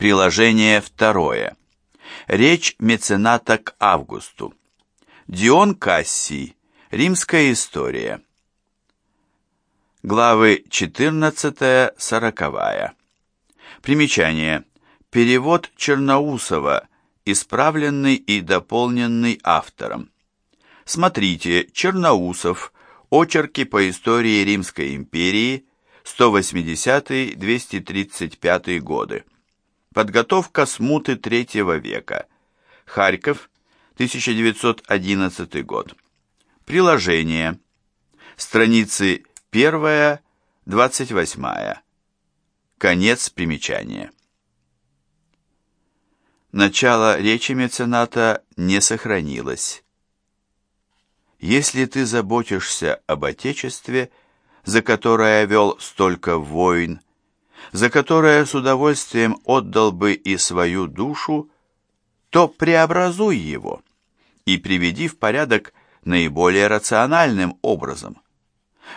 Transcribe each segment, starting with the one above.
Приложение второе. Речь мецената к Августу. Дион Кассий. Римская история. Главы 14-40. Примечание. Перевод Черноусова, исправленный и дополненный автором. Смотрите, Черноусов, очерки по истории Римской империи, 180-235 годы. Подготовка смуты третьего века. Харьков, 1911 год. Приложение. Страницы 1, 28. Конец примечания. Начало речи мецената не сохранилось. Если ты заботишься об Отечестве, за которое вел столько войн, за которое с удовольствием отдал бы и свою душу, то преобразуй его и приведи в порядок наиболее рациональным образом.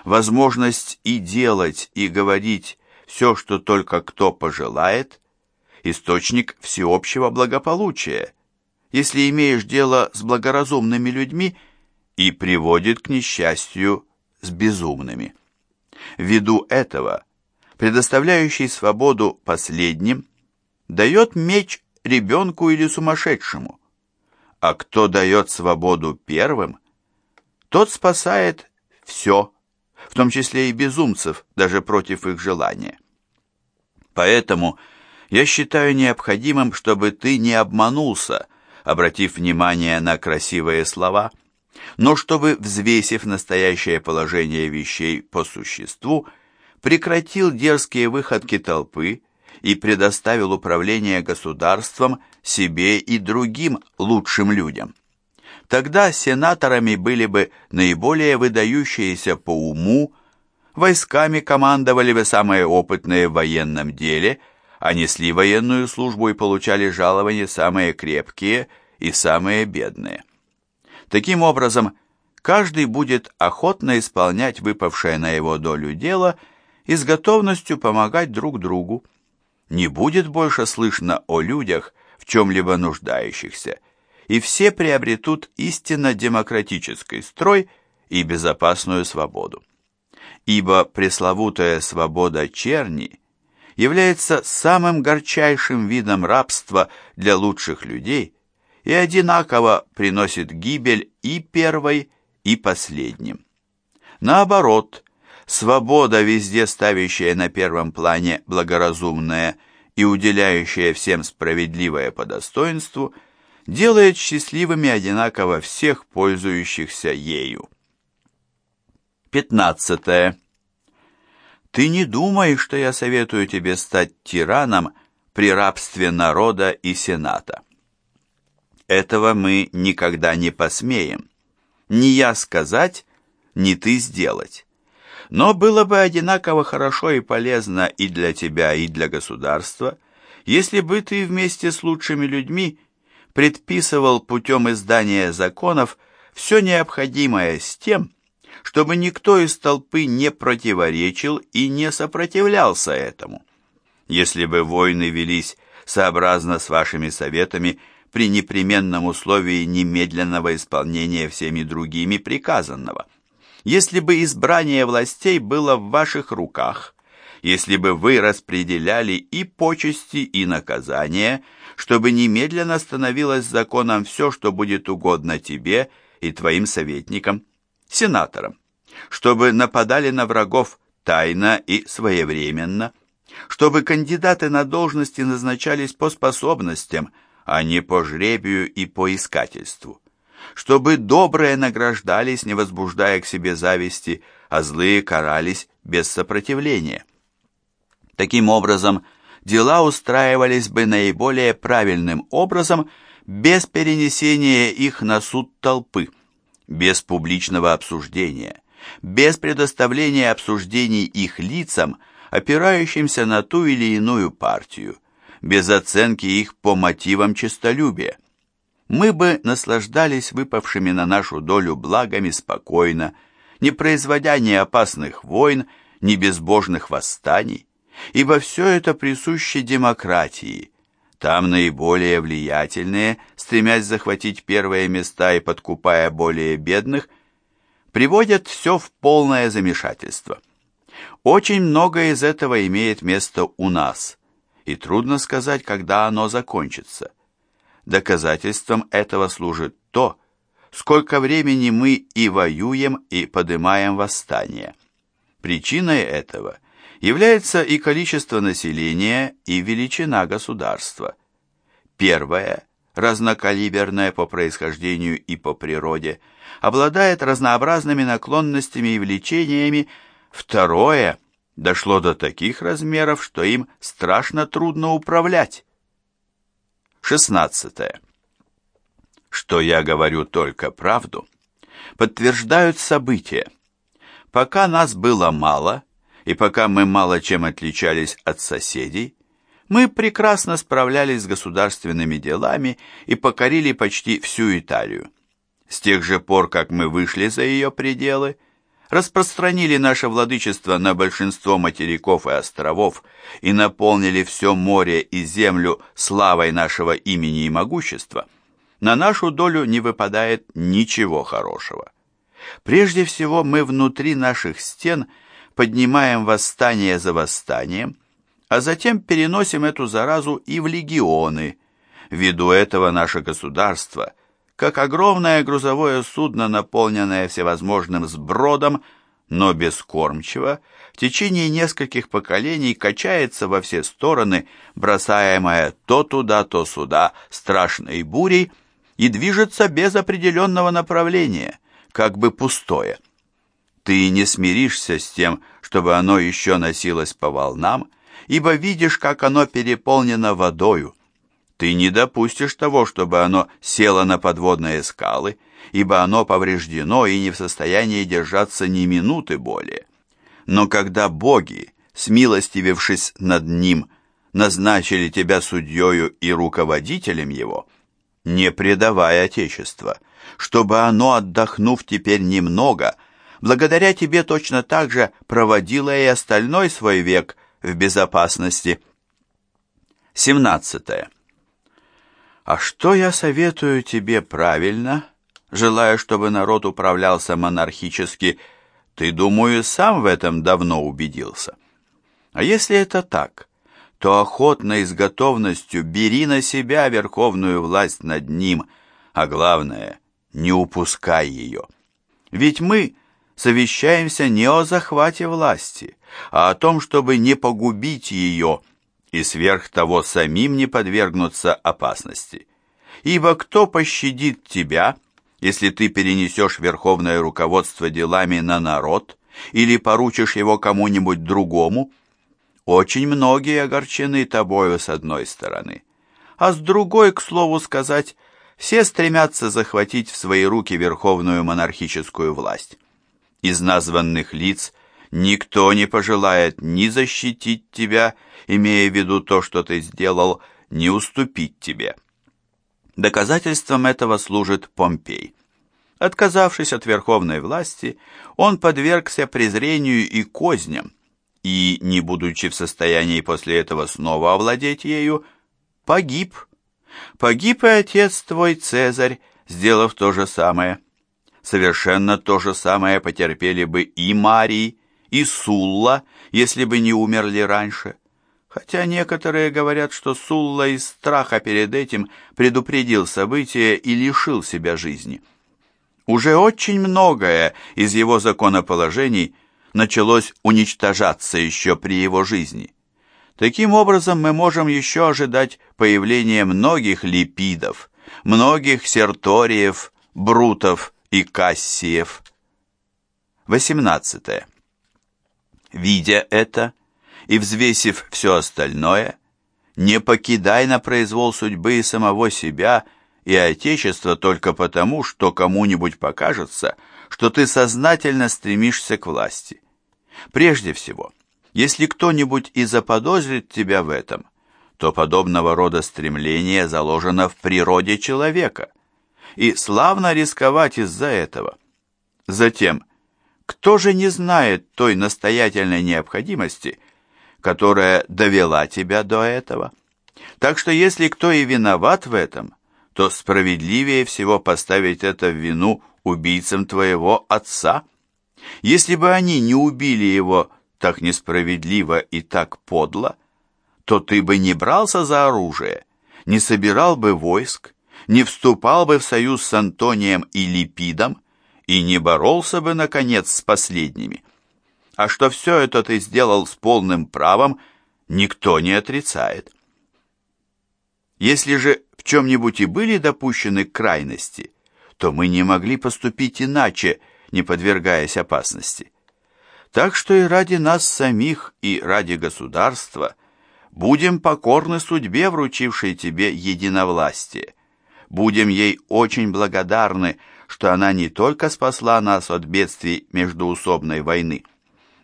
Возможность и делать, и говорить все, что только кто пожелает, источник всеобщего благополучия, если имеешь дело с благоразумными людьми и приводит к несчастью с безумными. Ввиду этого – предоставляющий свободу последним, дает меч ребенку или сумасшедшему, а кто дает свободу первым, тот спасает все, в том числе и безумцев, даже против их желания. Поэтому я считаю необходимым, чтобы ты не обманулся, обратив внимание на красивые слова, но чтобы, взвесив настоящее положение вещей по существу, прекратил дерзкие выходки толпы и предоставил управление государством себе и другим лучшим людям. Тогда сенаторами были бы наиболее выдающиеся по уму, войсками командовали бы самые опытные в военном деле, а несли военную службу и получали жалования самые крепкие и самые бедные. Таким образом, каждый будет охотно исполнять выпавшее на его долю дело – и с готовностью помогать друг другу. Не будет больше слышно о людях, в чем-либо нуждающихся, и все приобретут истинно демократический строй и безопасную свободу. Ибо пресловутая свобода черни является самым горчайшим видом рабства для лучших людей и одинаково приносит гибель и первой, и последним. Наоборот, Свобода, везде ставящая на первом плане благоразумное и уделяющая всем справедливое по достоинству, делает счастливыми одинаково всех пользующихся ею. 15. Ты не думай, что я советую тебе стать тираном при рабстве народа и сената. Этого мы никогда не посмеем. Ни я сказать, ни ты сделать. Но было бы одинаково хорошо и полезно и для тебя, и для государства, если бы ты вместе с лучшими людьми предписывал путем издания законов все необходимое с тем, чтобы никто из толпы не противоречил и не сопротивлялся этому. Если бы войны велись сообразно с вашими советами при непременном условии немедленного исполнения всеми другими приказанного – если бы избрание властей было в ваших руках, если бы вы распределяли и почести, и наказания, чтобы немедленно становилось законом все, что будет угодно тебе и твоим советникам, сенаторам, чтобы нападали на врагов тайно и своевременно, чтобы кандидаты на должности назначались по способностям, а не по жребию и по искательству чтобы добрые награждались, не возбуждая к себе зависти, а злые карались без сопротивления. Таким образом, дела устраивались бы наиболее правильным образом без перенесения их на суд толпы, без публичного обсуждения, без предоставления обсуждений их лицам, опирающимся на ту или иную партию, без оценки их по мотивам честолюбия мы бы наслаждались выпавшими на нашу долю благами спокойно, не производя ни опасных войн, ни безбожных восстаний, ибо все это присуще демократии, Там наиболее влиятельные, стремясь захватить первые места и подкупая более бедных, приводят все в полное замешательство. Очень многое из этого имеет место у нас, и трудно сказать, когда оно закончится. Доказательством этого служит то, сколько времени мы и воюем, и поднимаем восстание. Причиной этого является и количество населения, и величина государства. Первое, разнокалиберное по происхождению и по природе, обладает разнообразными наклонностями и влечениями, второе дошло до таких размеров, что им страшно трудно управлять. Шестнадцатое что я говорю только правду, подтверждают события. Пока нас было мало, и пока мы мало чем отличались от соседей, мы прекрасно справлялись с государственными делами и покорили почти всю Италию. С тех же пор, как мы вышли за ее пределы, распространили наше владычество на большинство материков и островов и наполнили все море и землю славой нашего имени и могущества – на нашу долю не выпадает ничего хорошего. Прежде всего мы внутри наших стен поднимаем восстание за восстанием, а затем переносим эту заразу и в легионы. Ввиду этого наше государство, как огромное грузовое судно, наполненное всевозможным сбродом, но бескормчиво, в течение нескольких поколений качается во все стороны, бросаемое то туда, то сюда страшной бурей, и движется без определенного направления, как бы пустое. Ты не смиришься с тем, чтобы оно еще носилось по волнам, ибо видишь, как оно переполнено водою. Ты не допустишь того, чтобы оно село на подводные скалы, ибо оно повреждено и не в состоянии держаться ни минуты более. Но когда боги, смилостивившись над ним, назначили тебя судьею и руководителем его, не предавай Отечество, чтобы оно, отдохнув теперь немного, благодаря тебе точно так же проводило и остальной свой век в безопасности. 17. А что я советую тебе правильно, желая, чтобы народ управлялся монархически, ты, думаю, сам в этом давно убедился. А если это так, то охотно и с готовностью бери на себя верховную власть над ним, а главное, не упускай ее. Ведь мы совещаемся не о захвате власти, а о том, чтобы не погубить ее и сверх того самим не подвергнуться опасности. Ибо кто пощадит тебя, если ты перенесешь верховное руководство делами на народ или поручишь его кому-нибудь другому, очень многие огорчены тобою с одной стороны, а с другой, к слову сказать, все стремятся захватить в свои руки верховную монархическую власть. Из названных лиц никто не пожелает ни защитить тебя, имея в виду то, что ты сделал, ни уступить тебе. Доказательством этого служит Помпей. Отказавшись от верховной власти, он подвергся презрению и козням, и, не будучи в состоянии после этого снова овладеть ею, погиб. Погиб и отец твой, Цезарь, сделав то же самое. Совершенно то же самое потерпели бы и Марий, и Сулла, если бы не умерли раньше. Хотя некоторые говорят, что Сулла из страха перед этим предупредил события и лишил себя жизни. Уже очень многое из его законоположений – началось уничтожаться еще при его жизни. Таким образом, мы можем еще ожидать появления многих липидов, многих серториев, брутов и кассиев. 18. Видя это и взвесив все остальное, не покидай на произвол судьбы и самого себя, и Отечество только потому, что кому-нибудь покажется, что ты сознательно стремишься к власти. Прежде всего, если кто-нибудь и заподозрит тебя в этом, то подобного рода стремление заложено в природе человека, и славно рисковать из-за этого. Затем, кто же не знает той настоятельной необходимости, которая довела тебя до этого? Так что если кто и виноват в этом, то справедливее всего поставить это в вину убийцам твоего отца. Если бы они не убили его так несправедливо и так подло, то ты бы не брался за оружие, не собирал бы войск, не вступал бы в союз с Антонием и Липидом и не боролся бы, наконец, с последними. А что все это ты сделал с полным правом, никто не отрицает. Если же в чем-нибудь и были допущены крайности, то мы не могли поступить иначе, не подвергаясь опасности. Так что и ради нас самих, и ради государства будем покорны судьбе, вручившей тебе единовластие. Будем ей очень благодарны, что она не только спасла нас от бедствий междуусобной войны,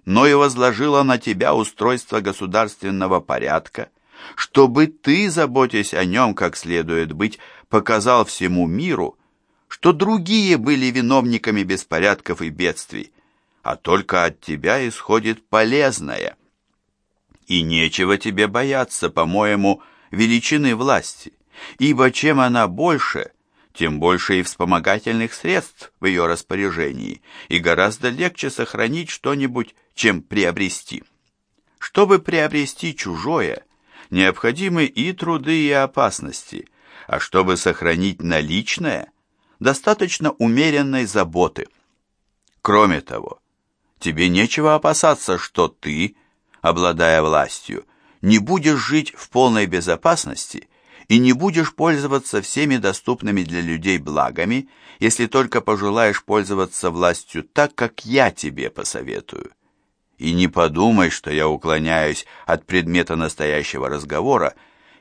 но и возложила на тебя устройство государственного порядка, чтобы ты, заботясь о нем как следует быть, показал всему миру, что другие были виновниками беспорядков и бедствий, а только от тебя исходит полезное. И нечего тебе бояться, по-моему, величины власти, ибо чем она больше, тем больше и вспомогательных средств в ее распоряжении, и гораздо легче сохранить что-нибудь, чем приобрести. Чтобы приобрести чужое, необходимы и труды, и опасности, а чтобы сохранить наличное, достаточно умеренной заботы. Кроме того, тебе нечего опасаться, что ты, обладая властью, не будешь жить в полной безопасности и не будешь пользоваться всеми доступными для людей благами, если только пожелаешь пользоваться властью так, как я тебе посоветую. И не подумай, что я уклоняюсь от предмета настоящего разговора,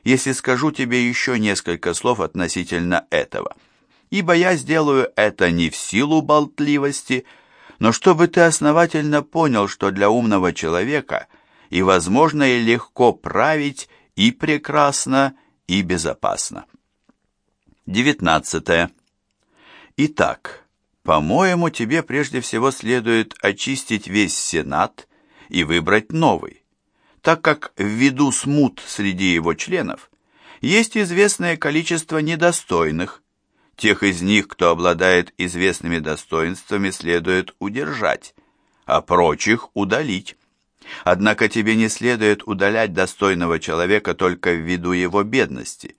если скажу тебе еще несколько слов относительно этого. Ибо я сделаю это не в силу болтливости, но чтобы ты основательно понял, что для умного человека и возможно и легко править и прекрасно, и безопасно. 19. Итак, по-моему, тебе прежде всего следует очистить весь Сенат и выбрать новый, так как ввиду смут среди его членов есть известное количество недостойных, тех из них, кто обладает известными достоинствами, следует удержать, а прочих удалить. Однако тебе не следует удалять достойного человека только ввиду его бедности.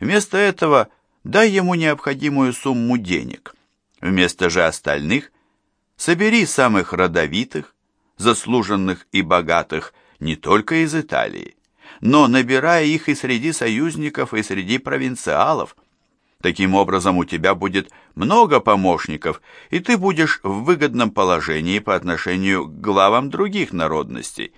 Вместо этого дай ему необходимую сумму денег. Вместо же остальных собери самых родовитых, заслуженных и богатых не только из Италии, но набирая их и среди союзников, и среди провинциалов. Таким образом, у тебя будет много помощников, и ты будешь в выгодном положении по отношению к главам других народностей.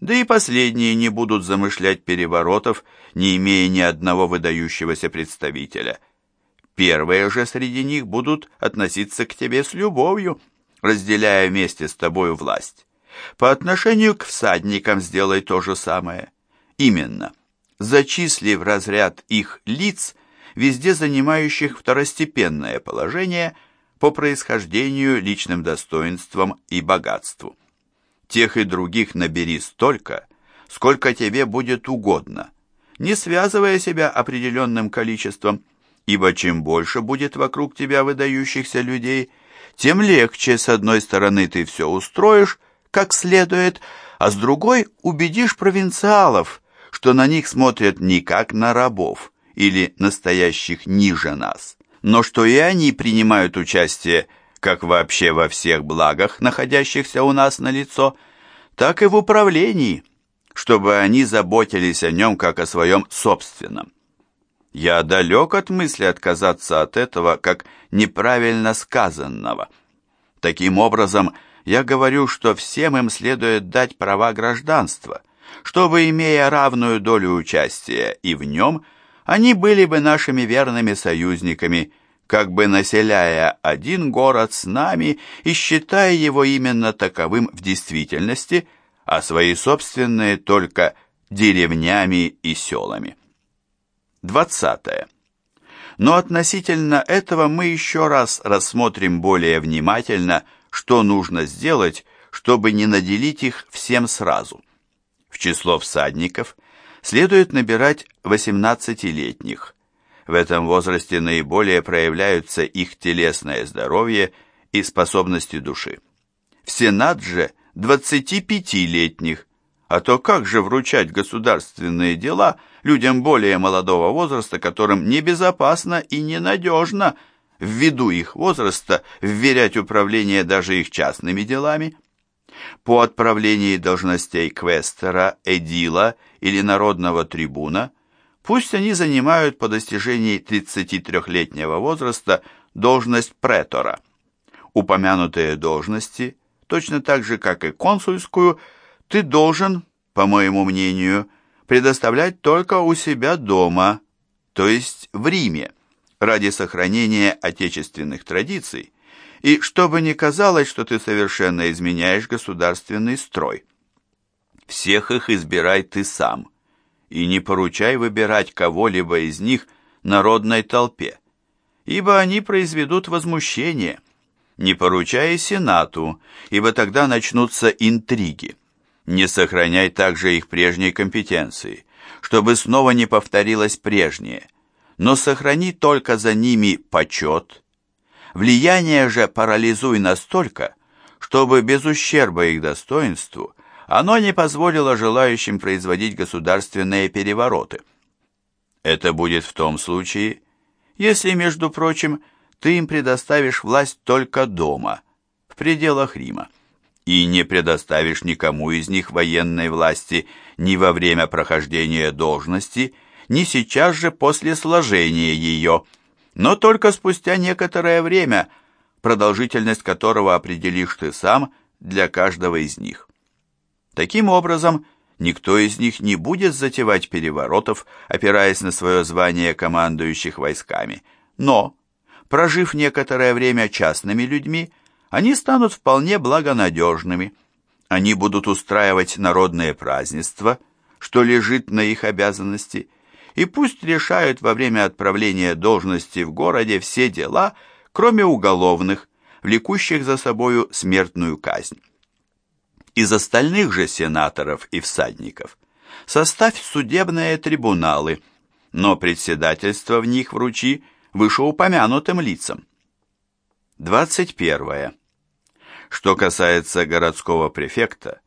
Да и последние не будут замышлять переворотов, не имея ни одного выдающегося представителя. Первые же среди них будут относиться к тебе с любовью, разделяя вместе с тобой власть. По отношению к всадникам сделай то же самое. Именно, зачисли в разряд их лиц, везде занимающих второстепенное положение по происхождению, личным достоинствам и богатству. Тех и других набери столько, сколько тебе будет угодно, не связывая себя определенным количеством, ибо чем больше будет вокруг тебя выдающихся людей, тем легче, с одной стороны, ты все устроишь, как следует, а с другой убедишь провинциалов, что на них смотрят не как на рабов или настоящих ниже нас, но что и они принимают участие как вообще во всех благах, находящихся у нас на лицо, так и в управлении, чтобы они заботились о нем как о своем собственном. Я далек от мысли отказаться от этого как неправильно сказанного. Таким образом, я говорю, что всем им следует дать права гражданства, чтобы, имея равную долю участия и в нем, они были бы нашими верными союзниками, как бы населяя один город с нами и считая его именно таковым в действительности, а свои собственные только деревнями и селами. 20. Но относительно этого мы еще раз рассмотрим более внимательно что нужно сделать, чтобы не наделить их всем сразу. В число всадников следует набирать 18-летних. В этом возрасте наиболее проявляются их телесное здоровье и способности души. В Сенат же 25-летних, а то как же вручать государственные дела людям более молодого возраста, которым небезопасно и ненадежно ввиду их возраста вверять управление даже их частными делами? По отправлении должностей квестера, эдила или народного трибуна, пусть они занимают по достижении 33-летнего возраста должность претора. Упомянутые должности, точно так же, как и консульскую, ты должен, по моему мнению, предоставлять только у себя дома, то есть в Риме, ради сохранения отечественных традиций, и чтобы не казалось, что ты совершенно изменяешь государственный строй. Всех их избирай ты сам, и не поручай выбирать кого-либо из них народной толпе, ибо они произведут возмущение. Не поручай Сенату, ибо тогда начнутся интриги. Не сохраняй также их прежней компетенции, чтобы снова не повторилось прежнее, но сохрани только за ними почет, Влияние же парализуй настолько, чтобы без ущерба их достоинству оно не позволило желающим производить государственные перевороты. Это будет в том случае, если, между прочим, ты им предоставишь власть только дома, в пределах Рима, и не предоставишь никому из них военной власти ни во время прохождения должности, ни сейчас же после сложения ее – но только спустя некоторое время, продолжительность которого определишь ты сам для каждого из них. Таким образом, никто из них не будет затевать переворотов, опираясь на свое звание командующих войсками, но, прожив некоторое время частными людьми, они станут вполне благонадежными. Они будут устраивать народные празднества, что лежит на их обязанности, и пусть решают во время отправления должности в городе все дела, кроме уголовных, влекущих за собою смертную казнь. Из остальных же сенаторов и всадников составь судебные трибуналы, но председательство в них вручи вышеупомянутым лицам. 21. Что касается городского префекта,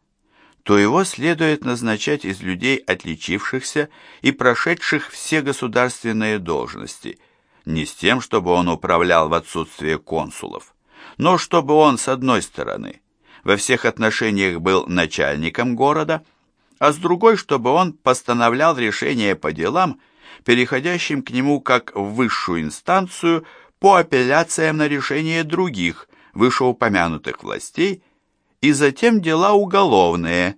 то его следует назначать из людей, отличившихся и прошедших все государственные должности, не с тем, чтобы он управлял в отсутствие консулов, но чтобы он, с одной стороны, во всех отношениях был начальником города, а с другой, чтобы он постановлял решения по делам, переходящим к нему как в высшую инстанцию по апелляциям на решение других, вышеупомянутых властей, и затем дела уголовные,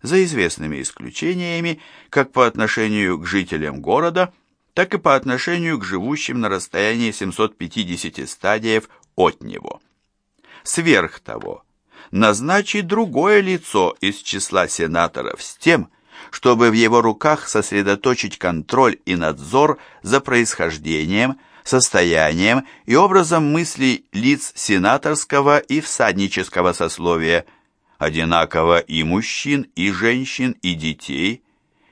за известными исключениями, как по отношению к жителям города, так и по отношению к живущим на расстоянии 750 стадиев от него. Сверх того, назначи другое лицо из числа сенаторов с тем, чтобы в его руках сосредоточить контроль и надзор за происхождением, состоянием и образом мыслей лиц сенаторского и всаднического сословия, одинаково и мужчин, и женщин, и детей,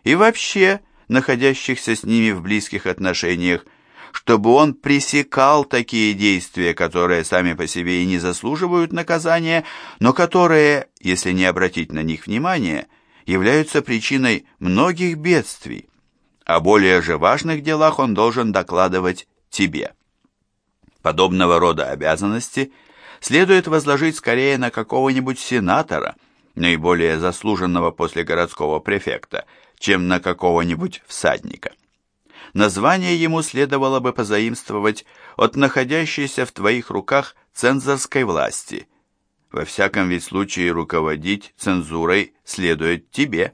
и вообще находящихся с ними в близких отношениях, чтобы он пресекал такие действия, которые сами по себе и не заслуживают наказания, но которые, если не обратить на них внимание, являются причиной многих бедствий. О более же важных делах он должен докладывать тебе. Подобного рода обязанности следует возложить скорее на какого-нибудь сенатора, наиболее заслуженного после городского префекта, чем на какого-нибудь всадника. Название ему следовало бы позаимствовать от находящейся в твоих руках цензорской власти. Во всяком ведь случае руководить цензурой следует тебе.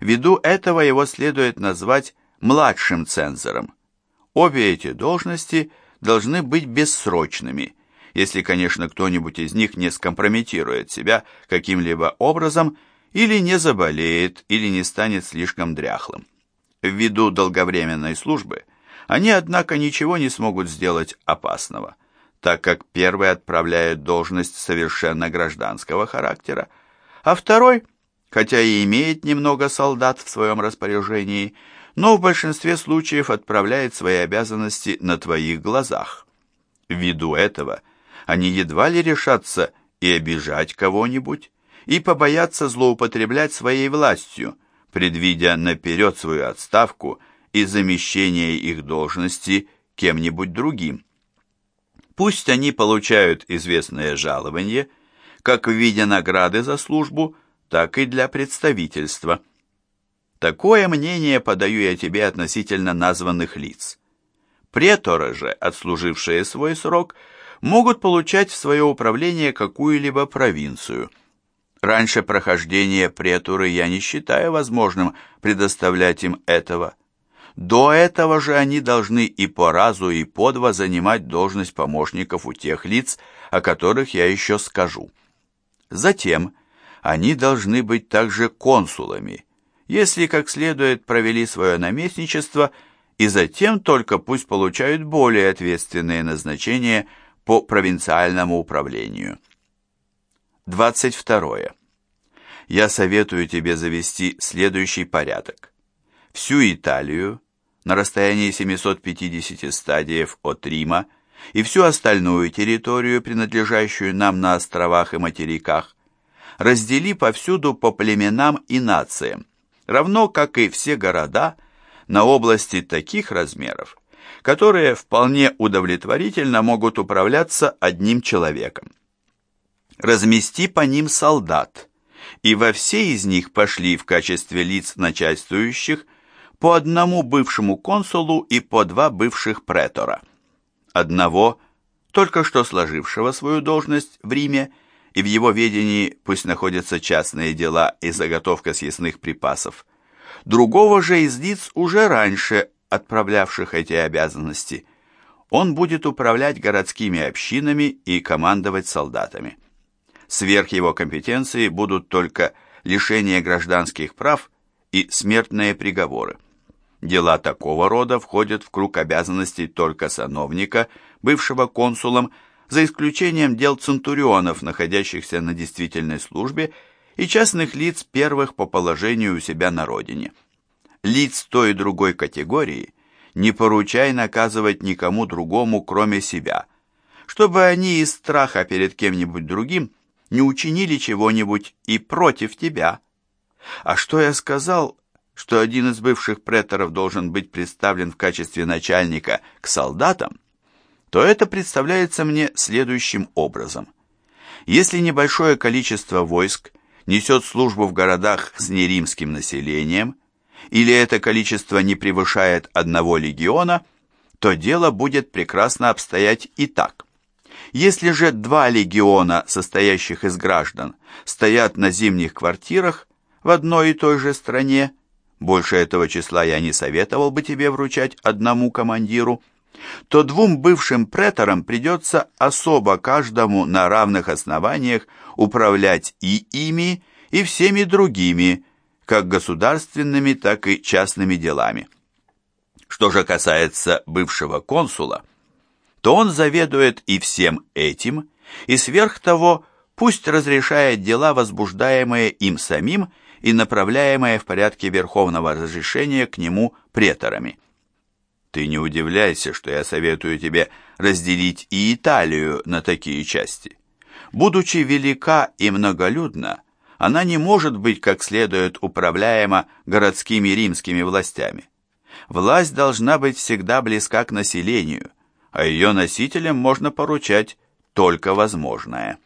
Ввиду этого его следует назвать младшим цензором. Обе эти должности должны быть бессрочными, если, конечно, кто-нибудь из них не скомпрометирует себя каким-либо образом или не заболеет, или не станет слишком дряхлым. Ввиду долговременной службы они, однако, ничего не смогут сделать опасного, так как первый отправляет должность совершенно гражданского характера, а второй – хотя и имеет немного солдат в своем распоряжении, но в большинстве случаев отправляет свои обязанности на твоих глазах. Ввиду этого они едва ли решатся и обижать кого-нибудь, и побоятся злоупотреблять своей властью, предвидя наперед свою отставку и замещение их должности кем-нибудь другим. Пусть они получают известное жалование, как в виде награды за службу, так и для представительства. Такое мнение подаю я тебе относительно названных лиц. Преторы же, отслужившие свой срок, могут получать в свое управление какую-либо провинцию. Раньше прохождения претуры я не считаю возможным предоставлять им этого. До этого же они должны и по разу, и по два занимать должность помощников у тех лиц, о которых я еще скажу. Затем они должны быть также консулами, если как следует провели свое наместничество, и затем только пусть получают более ответственные назначения по провинциальному управлению. 22. Я советую тебе завести следующий порядок. Всю Италию, на расстоянии 750 стадиев от Рима и всю остальную территорию, принадлежащую нам на островах и материках, раздели повсюду по племенам и нациям, равно как и все города на области таких размеров, которые вполне удовлетворительно могут управляться одним человеком. Размести по ним солдат, и во все из них пошли в качестве лиц начальствующих по одному бывшему консулу и по два бывших претора. Одного, только что сложившего свою должность в Риме, и в его ведении пусть находятся частные дела и заготовка съестных припасов. Другого же из лиц уже раньше отправлявших эти обязанности. Он будет управлять городскими общинами и командовать солдатами. Сверх его компетенции будут только лишение гражданских прав и смертные приговоры. Дела такого рода входят в круг обязанностей только сановника, бывшего консулом, за исключением дел центурионов, находящихся на действительной службе, и частных лиц первых по положению у себя на родине. Лиц той и другой категории не поручай наказывать никому другому, кроме себя, чтобы они из страха перед кем-нибудь другим не учинили чего-нибудь и против тебя. А что я сказал что один из бывших преторов должен быть представлен в качестве начальника к солдатам, то это представляется мне следующим образом. Если небольшое количество войск несет службу в городах с неримским населением, или это количество не превышает одного легиона, то дело будет прекрасно обстоять и так. Если же два легиона, состоящих из граждан, стоят на зимних квартирах в одной и той же стране, больше этого числа я не советовал бы тебе вручать одному командиру, то двум бывшим преторам придется особо каждому на равных основаниях управлять и ими, и всеми другими, как государственными, так и частными делами. Что же касается бывшего консула, то он заведует и всем этим, и сверх того пусть разрешает дела, возбуждаемые им самим, и направляемое в порядке верховного разрешения к нему преторами. Ты не удивляйся, что я советую тебе разделить и Италию на такие части. Будучи велика и многолюдна, она не может быть как следует управляема городскими римскими властями. Власть должна быть всегда близка к населению, а ее носителям можно поручать только возможное –